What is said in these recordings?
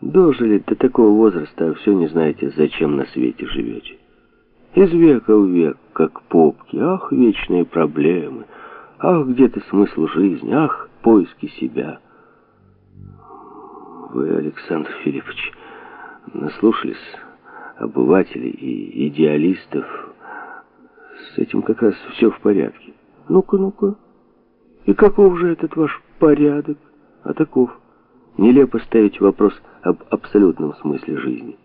Дожили до такого возраста, а все не знаете, зачем на свете живете. Из века в век, как попки. Ах, вечные проблемы. Ах, где-то смысл жизни. Ах, поиски себя. Вы, Александр Филиппович, наслушались обывателей и идеалистов. С этим как раз все в порядке. Ну-ка, ну-ка. И каков же этот ваш порядок? А таков. Нелепо ставить вопрос об абсолютном смысле жизни.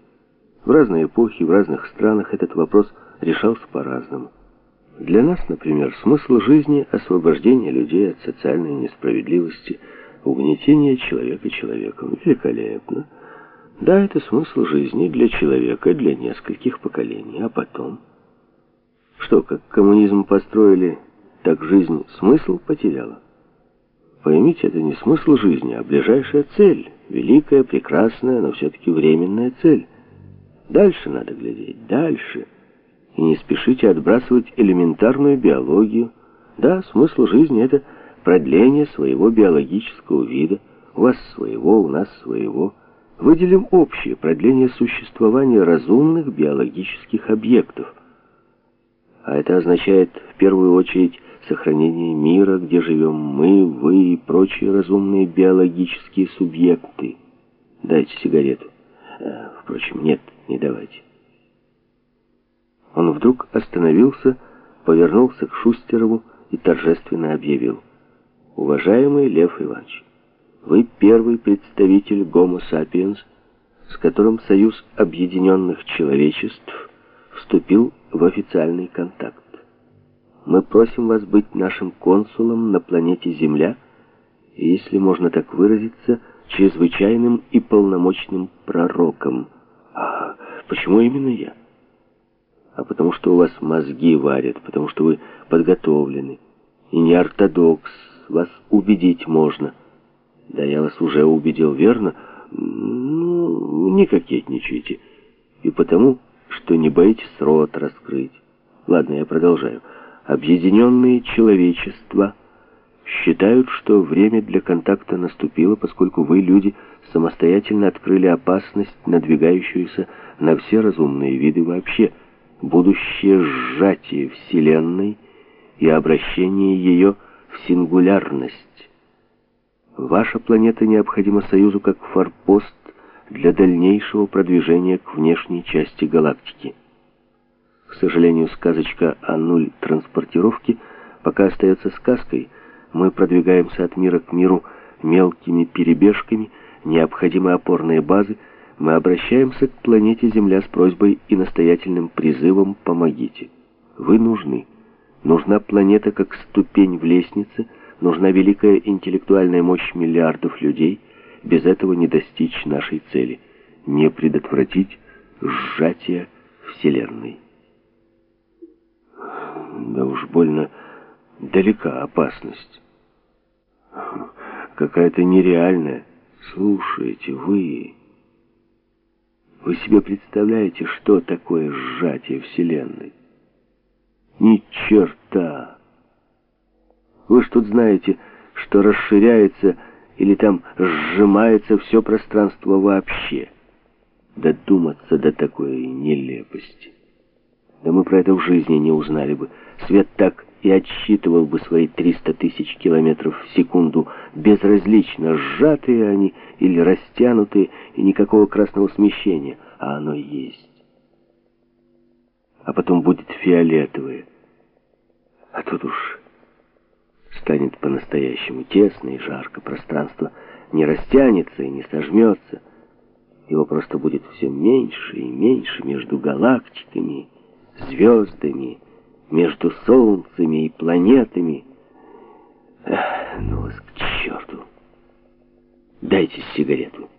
В разные эпохи, в разных странах этот вопрос решался по-разному. Для нас, например, смысл жизни – освобождение людей от социальной несправедливости, угнетение человека человеком. Великолепно. Да, это смысл жизни для человека, для нескольких поколений. А потом? Что, как коммунизм построили, так жизнь смысл потеряла? Поймите, это не смысл жизни, а ближайшая цель. Великая, прекрасная, но все-таки временная цель. Дальше надо глядеть, дальше. И не спешите отбрасывать элементарную биологию. Да, смысл жизни — это продление своего биологического вида. У вас своего, у нас своего. Выделим общее продление существования разумных биологических объектов. А это означает в первую очередь сохранение мира, где живем мы, вы и прочие разумные биологические субъекты. Дайте сигарету. А, впрочем, нет, не давайте. Он вдруг остановился, повернулся к Шустерову и торжественно объявил. «Уважаемый Лев Иванович, вы первый представитель Homo sapiens, с которым Союз Объединенных Человечеств вступил в официальный контакт. Мы просим вас быть нашим консулом на планете Земля если можно так выразиться, чрезвычайным и полномочным пророком. А почему именно я? А потому что у вас мозги варят, потому что вы подготовлены. И не ортодокс, вас убедить можно. Да я вас уже убедил, верно? Ну, не кокетничайте. И потому, что не боитесь рот раскрыть. Ладно, я продолжаю. Объединенные человечества считают, что время для контакта наступило, поскольку вы, люди, самостоятельно открыли опасность, надвигающуюся на все разумные виды вообще, будущее сжатие Вселенной и обращение ее в сингулярность. Ваша планета необходима Союзу как форпост для дальнейшего продвижения к внешней части галактики. К сожалению, сказочка о нуль транспортировки пока остается сказкой. Мы продвигаемся от мира к миру мелкими перебежками, необходимы опорные базы, мы обращаемся к планете Земля с просьбой и настоятельным призывом «помогите». Вы нужны. Нужна планета как ступень в лестнице, нужна великая интеллектуальная мощь миллиардов людей. Без этого не достичь нашей цели, не предотвратить сжатие Вселенной. Да уж больно далека опасность. Какая-то нереальная. Слушайте, вы... Вы себе представляете, что такое сжатие Вселенной? Ни черта! Вы ж тут знаете, что расширяется или там сжимается все пространство вообще. Додуматься до такой нелепости. Да мы про это в жизни не узнали бы. Свет так и отсчитывал бы свои 300 тысяч километров в секунду, безразлично, сжатые они или растянутые, и никакого красного смещения, а оно есть. А потом будет фиолетовое. А тут уж станет по-настоящему тесно и жарко, пространство не растянется и не сожмется, его просто будет все меньше и меньше между галактиками, звездами, между солнцами и планетами. Эх, ну вас к черту. Дайте сигарету.